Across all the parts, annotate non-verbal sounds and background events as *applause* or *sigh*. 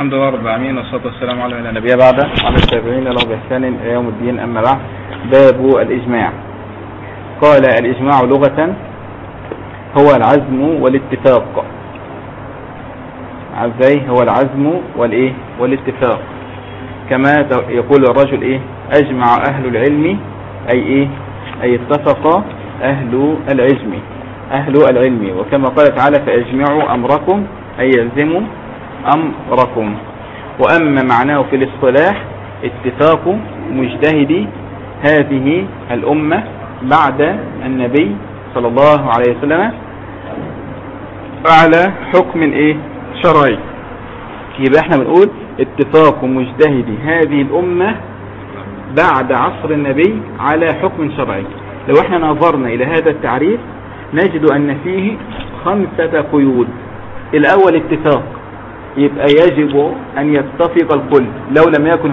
الحمد لله رب العالمين والصلاة والسلام على من نبي بعد. على التابعين له بإحسان إلى يوم الدين أما بعد. باب الإجماع. قال الإجماع لغة هو العزم والاتفاق. إزاي هو العزم والإيه؟ والاتفاق. كما يقول الرجل إيه؟ أجمع أهل العلم أي إيه؟ أي اتفق أهل العلم أهل العلم. وكما قال تعالى فأجمعوا أمركم أي يلزموا أمركم. وأما معناه في الاصطلاح اتفاق مجتهدي هذه الأمة بعد النبي صلى الله عليه وسلم على حكم إيه؟ شرعي. يبقى إحنا بنقول اتفاق مجتهدي هذه الأمة بعد عصر النبي على حكم شرعي. لو إحنا نظرنا إلى هذا التعريف نجد أن فيه خمسة قيود. الأول اتفاق. يبقى يجب أن يتفق الكل. لو لم يكن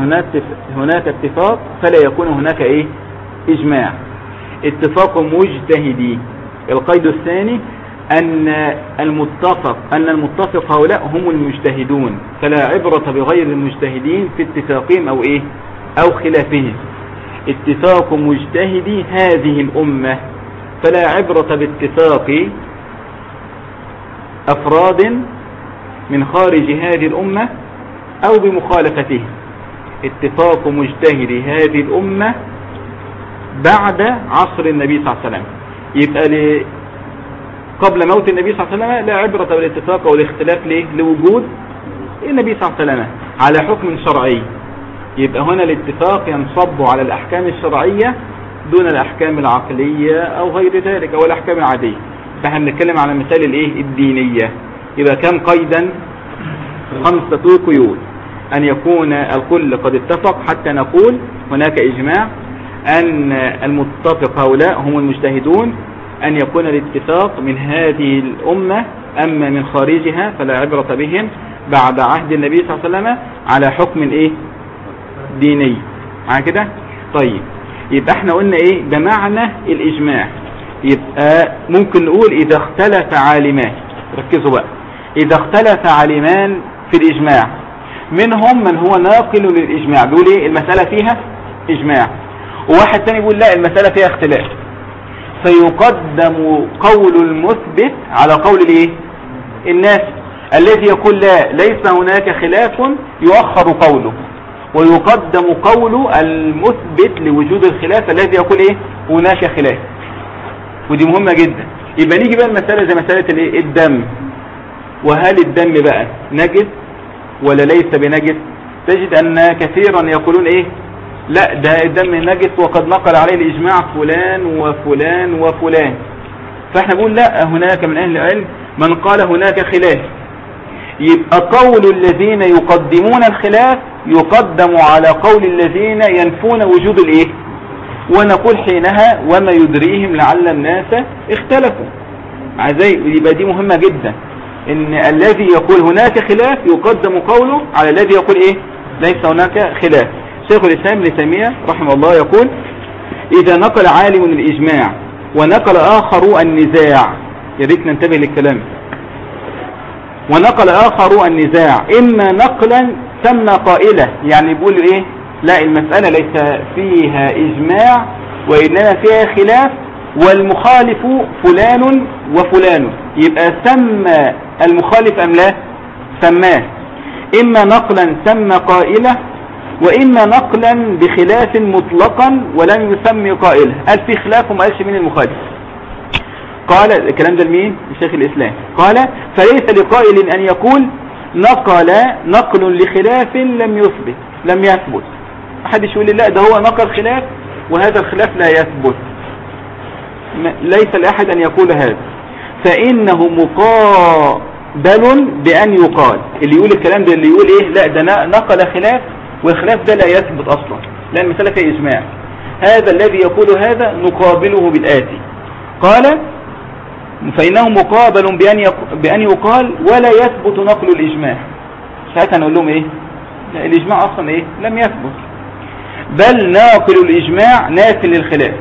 هناك اتفاق فلا يكون هناك إيه؟ إجماع. اتفاق مجتهدي. القيد الثاني أن المتفق أن المتفق هؤلاء هم المجتهدون. فلا عبرة بغير المجتهدين في اتفاقهم أو إيه؟ أو خلافهم. اتفاق مجتهدي هذه الأمة. فلا عبرة باتفاق أفراد من خارج هذه الأمة أو بمخالفتهم اتفاق مجتهدي هذه الأمة بعد عصر النبي صلى الله عليه وسلم. يبقى قبل موت النبي صلى الله عليه وسلم لا عبرة بالاتفاق والاختلاف ليه لوجود النبي صلى الله عليه وسلم على حكم شرعي. يبقى هنا الاتفاق ينصب على الأحكام الشرعية دون الأحكام العقلية أو غير ذلك أو الأحكام العادية. فإحنا بنتكلم على مثال الإيه؟ الدينية. يبقى كم قيدا خمسة قيود. أن يكون الكل قد اتفق حتى نقول هناك إجماع أن المتفق هؤلاء هم المجتهدون أن يكون الاتفاق من هذه الأمة أما من خارجها فلا عبرة بهم بعد عهد النبي صلى الله عليه وسلم على حكم إيه؟ ديني. مع كده؟ طيب. يبقى إحنا قلنا إيه؟ ده معنى الإجماع. يبقى ممكن نقول إذا اختلف عالمان. ركزوا بقى. إذا اختلف عالمان في الإجماع. منهم من هو ناقل للإجماع. بيقول إيه؟ المسألة فيها إجماع. وواحد تاني بيقول لا المسألة فيها اختلاف. فيقدم قول المثبت على قول الإيه؟ الناس. الذي يقول لا ليس هناك خلاف يؤخر قوله. ويقدم قول المثبت لوجود الخلاف الذي يقول إيه؟ هناك خلاف. ودي مهمة جدا. يبقى نيجي بقى المسألة زي مسألة الدم. وهل الدم بقى نجس ولا ليس بنجس؟ تجد أن كثيرا يقولون إيه؟ لا ده الدم نجس وقد نقل عليه الإجماع فلان وفلان وفلان. فإحنا بنقول لا هناك من أهل العلم من قال هناك خلاف. يبقى قول الذين يقدمون الخلاف يقدم على قول الذين ينفون وجود الإيه؟ ونقول حينها وما يدريهم لعل الناس اختلفوا. زي يبقى دي مهمة جدا. إن الذي يقول هناك خلاف يقدم قوله على الذي يقول إيه؟ ليس هناك خلاف. شيخ الإسلام ابن تيمية رحمه الله يقول إذا نقل عالم الإجماع ونقل آخر النزاع. يا ريت ننتبه للكلام. ونقل آخر النزاع. إما نقلا سمى قائلة. يعني بيقول إيه؟ لا المسألة ليس فيها إجماع وإنما فيها خلاف. والمخالف فلان وفلان. يبقى سمى المخالف أم لا؟ سماه. إما نقلا سمى قائلة وإما نقلا بخلاف مطلقا ولم يسمي قائلة. قال في خلاف وما قالش مين المخالف؟ قال الكلام ده لمين؟ الشيخ الإسلام. قال فليس لقائل أن يقول نقل نقل لخلاف لم يثبت لم يثبت. أحدش يقول لا ده هو نقل خلاف وهذا الخلاف لا يثبت. ليس لأحد أن يقول هذا. فإنه مقابل بأن يقال. اللي يقول الكلام ده اللي يقول إيه لا ده نقل خلاف والخلاف ده لا يثبت أصلا. لأن فيها إجماع. هذا الذي يقول هذا نقابله بالآتي. قال فإنه مقابل بأن, بأن يقال ولا يثبت نقل الإجماع. ساعتها نقول لهم إيه؟ الإجماع أصلا إيه؟ لم يثبت. بل ناقل الإجماع نافل للخلاف.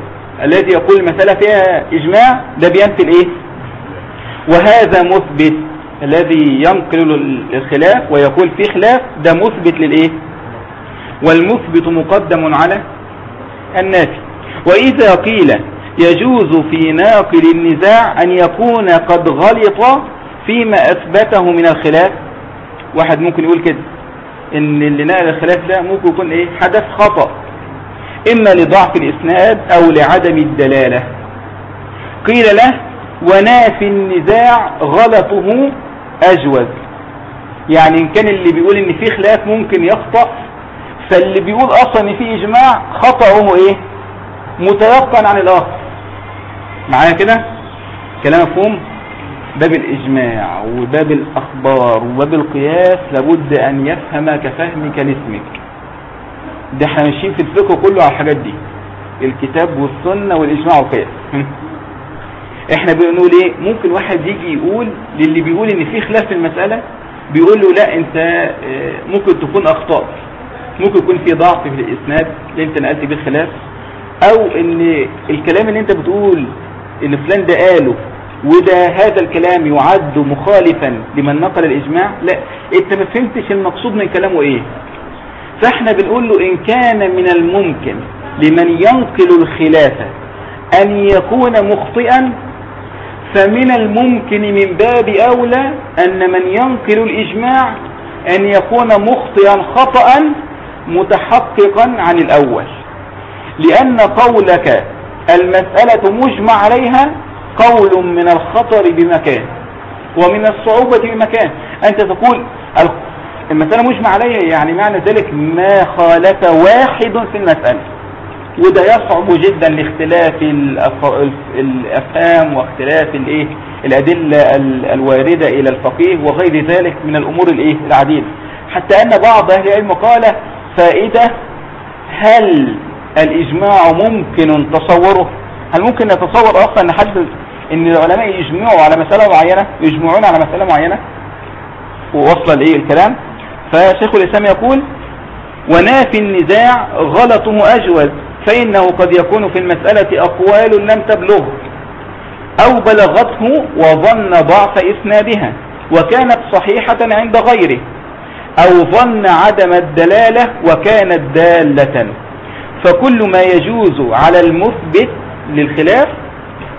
الذي يقول المسألة فيها إجماع ده بينفي الإيه وهذا مثبت الذي ينقل الخلاف ويقول في خلاف ده مثبت للإيه؟ والمثبت مقدم على النافي. وإذا قيل يجوز في ناقل النزاع أن يكون قد غلط فيما أثبته من الخلاف. واحد ممكن يقول كده إن اللي نقل الخلاف ده ممكن يكون إيه؟ حدث خطأ. إما لضعف الإسناد أو لعدم الدلالة. قيل له ونافي النزاع غلطه أجوز. يعني إن كان اللي بيقول إن في خلاف ممكن يخطأ فاللي بيقول أصلا إن في إجماع خطأه إيه؟ متيقن عن الآخر. معايا كده؟ كلام مفهوم؟ باب الإجماع وباب الأخبار وباب القياس لابد أن يفهم كفهمك لاسمك. ده إحنا ماشيين في الفقه كله على الحاجات دي. الكتاب والسنة والإجماع والقياس. *laughs* إحنا بنقول إيه؟ ممكن واحد يجي يقول للي بيقول إن في خلاف في المسألة بيقول له لا انت آه، ممكن تكون اخطاء ممكن يكون في ضعف في الإسناد اللي انت نقلت بيه الخلاف. أو إن الكلام اللي انت بتقول إن فلان ده قاله وده هذا الكلام يعد مخالفا لمن نقل الإجماع لا. انت ما فهمتش المقصود من كلامه إيه؟ فاحنا بنقول له إن كان من الممكن لمن ينقل الخلافة أن يكون مخطئا فمن الممكن من باب أولى أن من ينقل الإجماع أن يكون مخطئا خطأ متحققا عن الأول. لأن قولك المسألة مجمع عليها قول من الخطر بمكان ومن الصعوبة بمكان. أنت تقول المسألة مجمع عليها يعني معنى ذلك ما خالف واحد في المسألة. وده يصعب جدا لاختلاف الأفهام واختلاف الإيه؟ الأدلة الواردة إلى الفقيه وغير ذلك من الأمور الإيه؟ العديدة. حتى أن بعض أهل العلم قال فائدة هل الإجماع ممكن تصوره؟ هل ممكن نتصور أصلا أن حد إن العلماء يجمعوا على مسألة معينة يجمعون على مسألة معينة؟ ووصل إيه الكلام؟ فشيخ الإسلام يقول ونافي النزاع غلطه اجوز فإنه قد يكون في المسألة أقوال لم تبلغ أو بلغته وظن ضعف إسنادها وكانت صحيحة عند غيره أو ظن عدم الدلالة وكانت دالة. فكل ما يجوز على المثبت للخلاف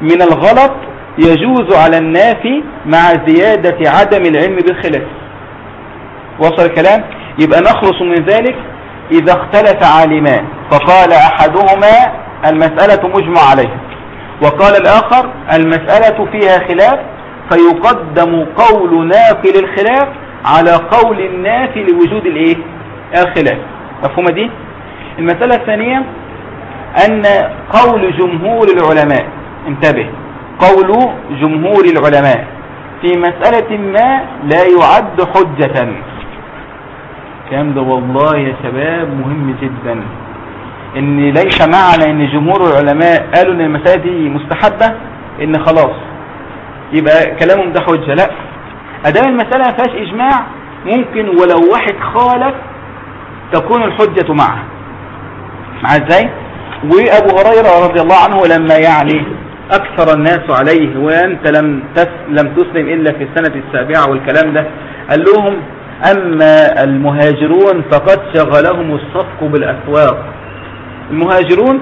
من الغلط يجوز على النافي مع زيادة عدم العلم بالخلاف. وصل الكلام؟ يبقى نخلص من ذلك إذا اختلف عالمان. فقال أحدهما المسألة مجمع عليها وقال الآخر المسألة فيها خلاف فيقدم قول ناقل الخلاف على قول النافي لوجود الإيه؟ الخلاف. مفهومة دي؟ المسألة الثانية أن قول جمهور العلماء انتبه قول جمهور العلماء في مسألة ما لا يعد حجة. كلام ده والله يا شباب مهم جدا. إن ليس معنى ان جمهور العلماء قالوا إن المسألة دي مستحبة إن خلاص. يبقى كلامهم ده حجة. لا. أدام المسألة ما فيهاش إجماع ممكن ولو واحد خالف تكون الحجة معه. مع إزاي؟ وأبو هريرة رضي الله عنه لما يعني أكثر الناس عليه وأنت لم لم تسلم إلا في السنة السابعة والكلام ده قال لهم أما المهاجرون فقد شغلهم الصفق بالأسواق. المهاجرون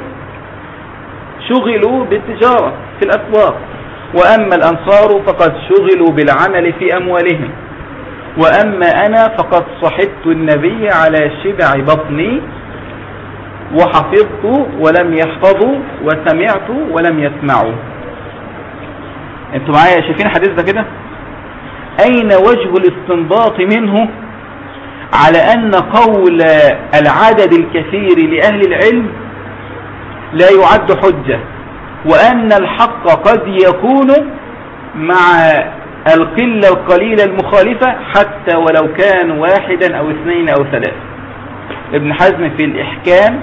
شغلوا بالتجارة في الأسواق. وأما الأنصار فقد شغلوا بالعمل في أموالهم. وأما أنا فقد صحبت النبي على شبع بطني وحفظت ولم يحفظوا وسمعت ولم يسمعوا. أنتوا معايا شايفين الحديث ده كده؟ أين وجه الاستنباط منه؟ على أن قول العدد الكثير لأهل العلم لا يعد حجة وأن الحق قد يكون مع القلة القليلة المخالفة حتى ولو كان واحدا أو اثنين أو ثلاثة. ابن حزم في الإحكام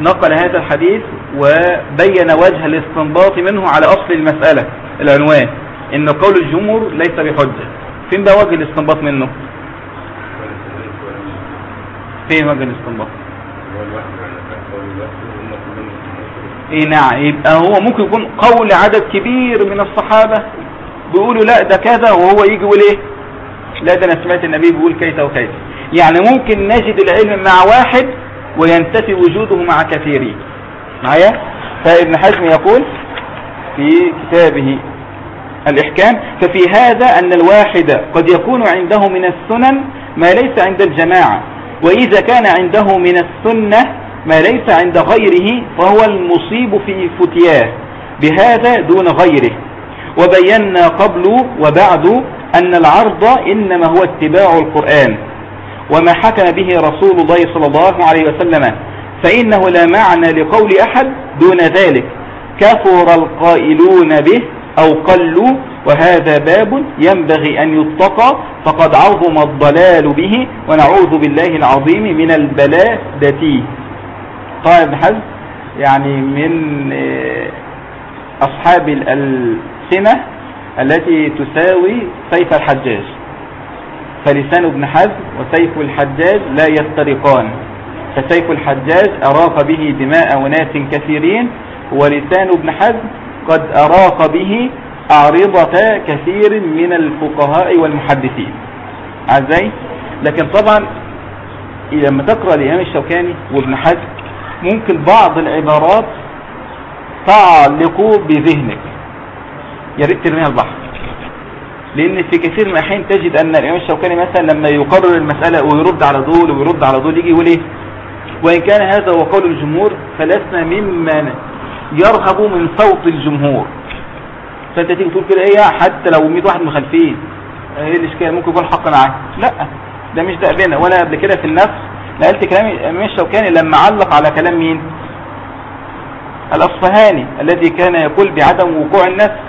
نقل هذا الحديث وبين وجه الاستنباط منه على أصل المسألة العنوان إن قول الجمهور ليس بحجة. فين بقى وجه الاستنباط منه؟ فين وجه الاستنباط؟ إيه نعم. يبقى هو ممكن يكون قول عدد كبير من الصحابة بيقولوا لا ده كذا وهو يجي يقول إيه؟ لا ده أنا سمعت النبي بيقول كيف وكيف يعني ممكن نجد العلم مع واحد وينتفي وجوده مع كثيرين. معايا؟ فإبن حزم يقول في كتابه الإحكام ففي هذا أن الواحد قد يكون عنده من السنن ما ليس عند الجماعة وإذا كان عنده من السنة ما ليس عند غيره فهو المصيب في فتياه بهذا دون غيره. وبينا قبل وبعد أن العرض إنما هو اتباع القرآن وما حكم به رسول الله صلى الله عليه وسلم فإنه لا معنى لقول أحد دون ذلك. كفر القائلون به أو قلوا وهذا باب ينبغي أن يتقى فقد عظم الضلال به ونعوذ بالله العظيم من البلادة قال ابن حزم يعني من آه، أصحاب السنة التي تساوي سيف الحجاج. فلسان ابن حزم وسيف الحجاج لا يفترقان. فسيف الحجاج أراق به دماء وناس كثيرين ولسان ابن حزم قد أراق به أعرضة كثير من الفقهاء والمحدثين. عزي لكن طبعا لما تقرأ الإمام الشوكاني وابن حزم ممكن بعض العبارات تعلق بذهنك. يا ريت ترميها البحر. لأن في كثير من الأحيان تجد أن الإمام الشوكاني مثلا لما يقرر المسألة ويرد على دول ويرد على دول يجي يقول إيه؟ وإن كان هذا هو قول الجمهور فلسنا ممن يرهب من صوت الجمهور. فأنت تيجي تقول كده إيه حتى لو 100 واحد مخالفين إيه الاشكال ممكن يكون حق معاك لا ده مش دأبنا ولا قبل كده في النفس. نقلت كلام الامام الشوكاني لما علق على كلام مين؟ الأصفهاني الذي كان يقول بعدم وقوع النفس.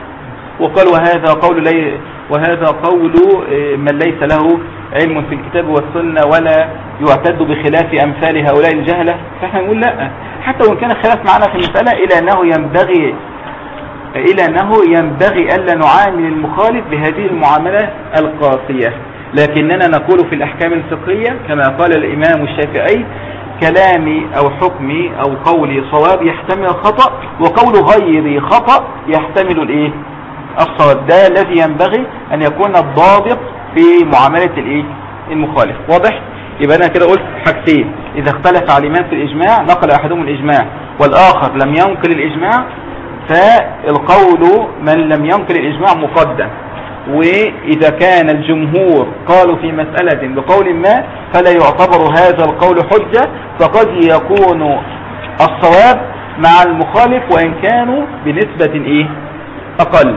وقال وهذا قول لي وهذا قول آه، من ليس له علم في الكتاب والسنة ولا يعتد بخلاف أمثال هؤلاء الجهلة. فإحنا نقول لا. حتى وإن كان الخلاف معنا في المسألة إلى أنه ينبغي إلى أنه ينبغي ألا نعامل المخالف بهذه المعاملة القاسية. لكننا نقول في الأحكام الفقهية كما قال الإمام الشافعي كلامي أو حكمي أو قولي صواب يحتمل الخطأ وقول غيري خطأ يحتمل الإيه؟ الصواب. ده الذي ينبغي أن يكون الضابط في معاملة الإيه؟ المخالف. واضح؟ يبقى أنا كده قلت حاجتين. إذا اختلف علمان في الإجماع نقل أحدهم الإجماع والآخر لم ينقل الإجماع فالقول من لم ينقل الإجماع مقدم وإذا كان الجمهور قالوا في مسألة بقول ما فلا يعتبر هذا القول حجة فقد يكون الصواب مع المخالف وإن كانوا بنسبة إيه؟ أقل.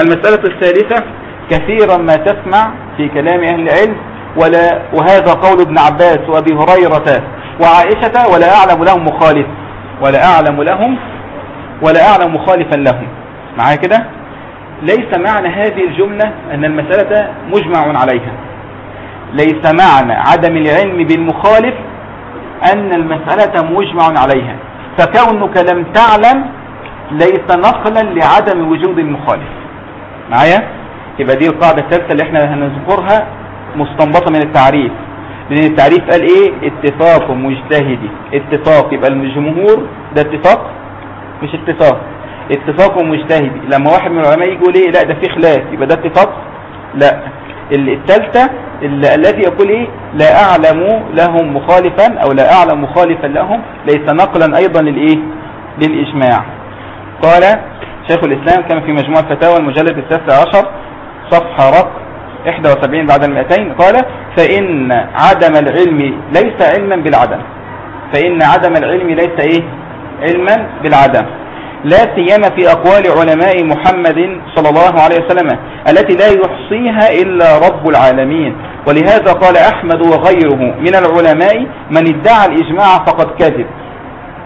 المسألة الثالثة كثيرا ما تسمع في كلام أهل العلم ولا وهذا قول ابن عباس وأبي هريرة وعائشة ولا أعلم لهم مخالف ولا أعلم لهم ولا أعلم مخالفا لهم. معايا كده؟ ليس معنى هذه الجملة أن المسألة مجمع عليها. ليس معنى عدم العلم بالمخالف أن المسألة مجمع عليها. فكونك لم تعلم ليس نقلا لعدم وجود المخالف. معايا؟ يبقى دي القاعدة الثالثة اللي إحنا هنذكرها مستنبطة من التعريف. لأن التعريف قال إيه؟ اتفاق مجتهدي. اتفاق يبقى الجمهور ده اتفاق مش اتفاق. اتفاق مجتهدي. لما واحد من العلماء يجي يقول إيه؟ لا ده في خلاف. يبقى ده اتفاق؟ لا. الثالثة الذي يقول إيه؟ لا أعلم لهم مخالفا أو لا أعلم مخالفا لهم. ليس نقلا أيضا للإيه؟ للإجماع. قال شيخ الإسلام كما في مجموعة فتاوى المجلد التاسع عشر صفحة رق 71 بعد المئتين قال فإن عدم العلم ليس علما بالعدم. فإن عدم العلم ليس إيه؟ علما بالعدم. لا سيما في أقوال علماء محمد صلى الله عليه وسلم التي لا يحصيها إلا رب العالمين. ولهذا قال أحمد وغيره من العلماء من ادعى الإجماع فقد كذب.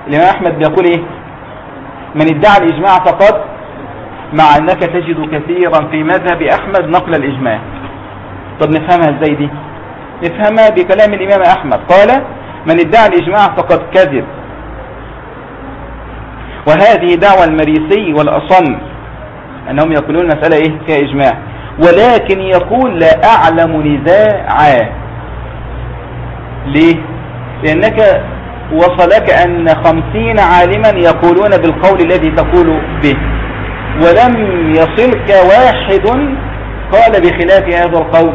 الإمام أحمد بيقول إيه؟ من ادعى الإجماع فقد مع أنك تجد كثيرا في مذهب أحمد نقل الإجماع. طب نفهمها إزاي دي؟ نفهمها بكلام الإمام أحمد. قال من ادعى الإجماع فقد كذب. وهذه دعوة المريسي والأصم أنهم يقولون المسألة إيه؟ فيها إجماع. ولكن يقول لا أعلم نزاعا. ليه؟ لأنك وصلك أن خمسين عالما يقولون بالقول الذي تقول به. ولم يصلك واحد قال بخلاف هذا القول.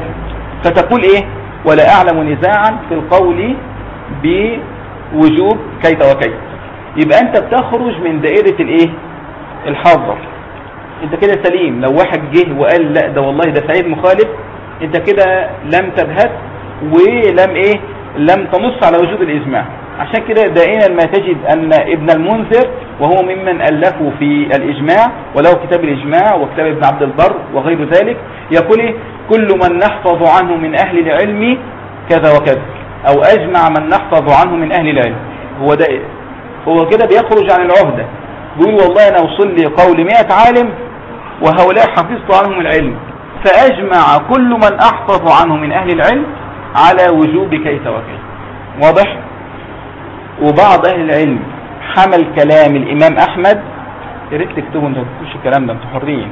فتقول إيه؟ ولا أعلم نزاعا في القول بوجوب كيت وكيت يبقى أنت بتخرج من دائرة الإيه؟ الحاضر أنت كده سليم. لو واحد جه وقال لا ده والله ده سعيد مخالف أنت كده لم تبهت ولم إيه؟ لم تنص على وجوب الإجماع. عشان كده دائما ما تجد أن ابن المنذر وهو ممن الفوا في الإجماع وله كتاب الإجماع وكتاب ابن عبد البر وغير ذلك يقول إيه؟ كل من نحفظ عنه من أهل العلم كذا وكذا أو أجمع من نحفظ عنه من أهل العلم. هو ده إيه؟ هو كده بيخرج عن العهدة. بيقول والله أنا وصل لي قول 100 عالم وهؤلاء حفظت عنهم العلم. فأجمع كل من أحفظ عنه من أهل العلم على وجوب كيف وكيف واضح؟ وبعض أهل العلم حمل كلام الإمام أحمد. يا ريت تكتبوا أنتوا تكتبوش الكلام ده أنتوا حرين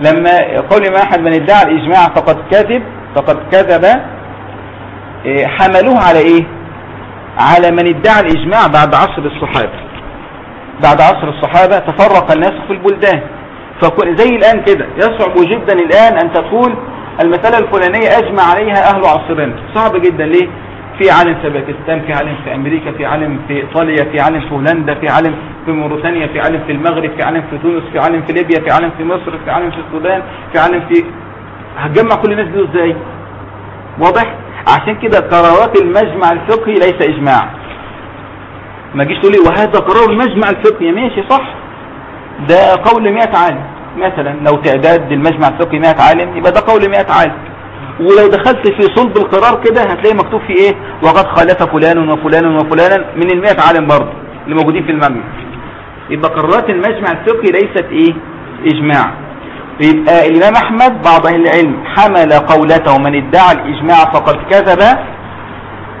لما قول الإمام أحمد من ادعى الإجماع فقد كذب فقد كذب إيه، حملوه على إيه؟ على من ادعى الإجماع بعد عصر الصحابة. بعد عصر الصحابة تفرق الناس في البلدان. فزي الآن كده يصعب جدا الآن أن تقول المسألة الفلانية أجمع عليها أهل عصرنا. صعب جدا ليه؟ في عالم في باكستان في عالم في أمريكا في عالم في إيطاليا في عالم في هولندا في عالم في موريتانيا في عالم في المغرب في عالم في تونس في عالم في ليبيا في عالم في مصر في عالم في السودان في عالم في هتجمع كل الناس دي إزاي واضح عشان كده قرارات المجمع الفقهي ليس إجماع ما جيش تقول لي وهذا قرار المجمع الفقهي ماشي صح ده قول 100 عالم مثلا لو تعداد المجمع الفقهي 100 عالم يبقى ده قول 100 عالم ولو دخلت في صلب القرار كده هتلاقي مكتوب فيه إيه؟ وقد خالف فلان وفلان وفلان من ال 100 عالم برضه اللي موجودين في المجمع. يبقى قرارات المجمع الفقهي ليست إيه؟ إجماع. يبقى الإمام أحمد بعض أهل العلم حمل قولته من ادعى الإجماع فقد كذب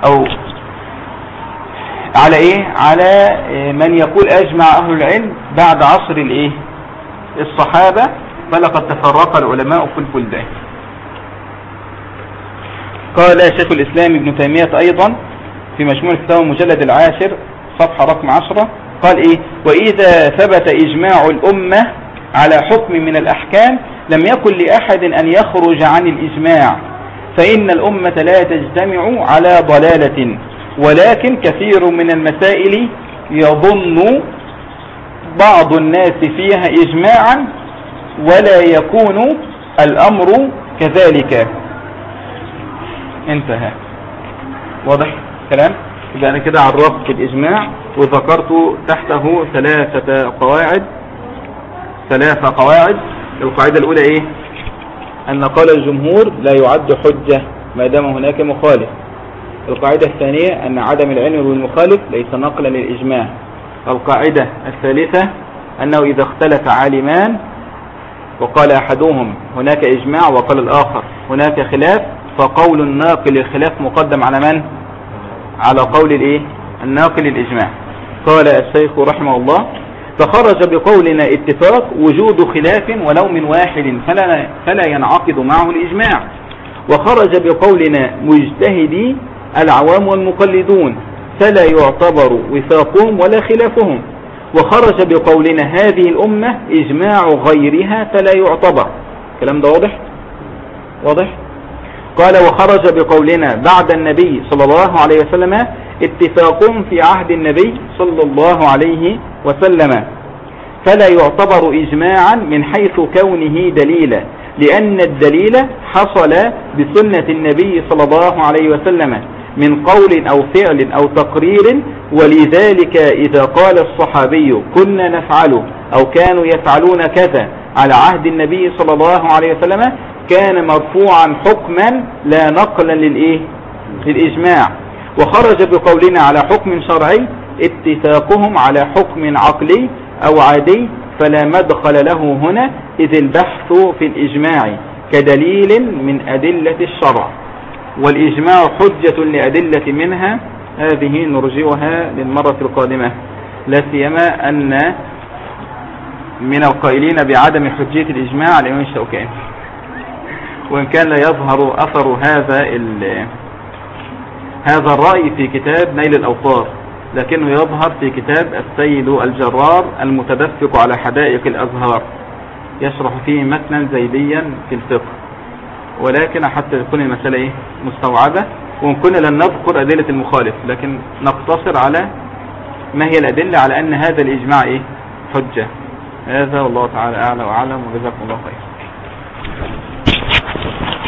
أو على إيه؟ على من يقول أجمع أهل العلم بعد عصر الإيه؟ الصحابة فلقد تفرق العلماء في البلدان. قال شيخ الإسلام ابن تيمية أيضا في مجموع الكتاب المجلد العاشر صفحة رقم عشرة قال إيه؟ وإذا ثبت إجماع الأمة على حكم من الأحكام لم يكن لأحد أن يخرج عن الإجماع فإن الأمة لا تجتمع على ضلالة ولكن كثير من المسائل يظن بعض الناس فيها إجماعا ولا يكون الأمر كذلك. انتهى. واضح كلام إذا أنا كده عرفت الإجماع وذكرت تحته ثلاثة قواعد. ثلاثة قواعد. القاعدة الأولى إيه؟ أن قال الجمهور لا يعد حجة ما دام هناك مخالف. القاعدة الثانية أن عدم العلم بالمخالف ليس نقلا للإجماع. القاعدة الثالثة أنه إذا اختلف عالمان وقال أحدهم هناك إجماع وقال الآخر هناك خلاف فقول الناقل الخلاف مقدم على من؟ على قول الإيه؟ الناقل الإجماع. قال الشيخ رحمه الله فخرج بقولنا اتفاق وجود خلاف ولو من واحد فلا, فلا ينعقد معه الإجماع. وخرج بقولنا مجتهدي العوام والمقلدون فلا يعتبر وفاقهم ولا خلافهم. وخرج بقولنا هذه الأمة إجماع غيرها فلا يعتبر. الكلام ده واضح؟ واضح؟ قال وخرج بقولنا بعد النبي صلى الله عليه وسلم اتفاقهم في عهد النبي صلى الله عليه وسلم. فلا يعتبر إجماعا من حيث كونه دليلا لأن الدليل حصل بسنة النبي صلى الله عليه وسلم من قول أو فعل أو تقرير ولذلك إذا قال الصحابي كنا نفعل أو كانوا يفعلون كذا على عهد النبي صلى الله عليه وسلم كان مرفوعا حكما لا نقلا للإيه؟ للإجماع. وخرج بقولنا على حكم شرعي اتفاقهم على حكم عقلي أو عادي فلا مدخل له هنا إذ البحث في الإجماع كدليل من أدلة الشرع. والإجماع حجة لأدلة منها هذه نرجئها للمرة القادمة. لا سيما أن من القائلين بعدم حجية الإجماع الإمام الشوكاني وإن كان لا يظهر أثر هذا هذا الرأي في كتاب نيل الأوطار لكنه يظهر في كتاب السيد الجرار المتدفق على حدائق الأزهار يشرح فيه متنا زيديا في الفقه. ولكن حتى تكون المسألة إيه؟ مستوعبة. وإن كنا لن نذكر أدلة المخالف لكن نقتصر على ما هي الأدلة على أن هذا الإجماع إيه؟ حجة. هذا والله تعالى أعلى وأعلم وجزاكم الله خير.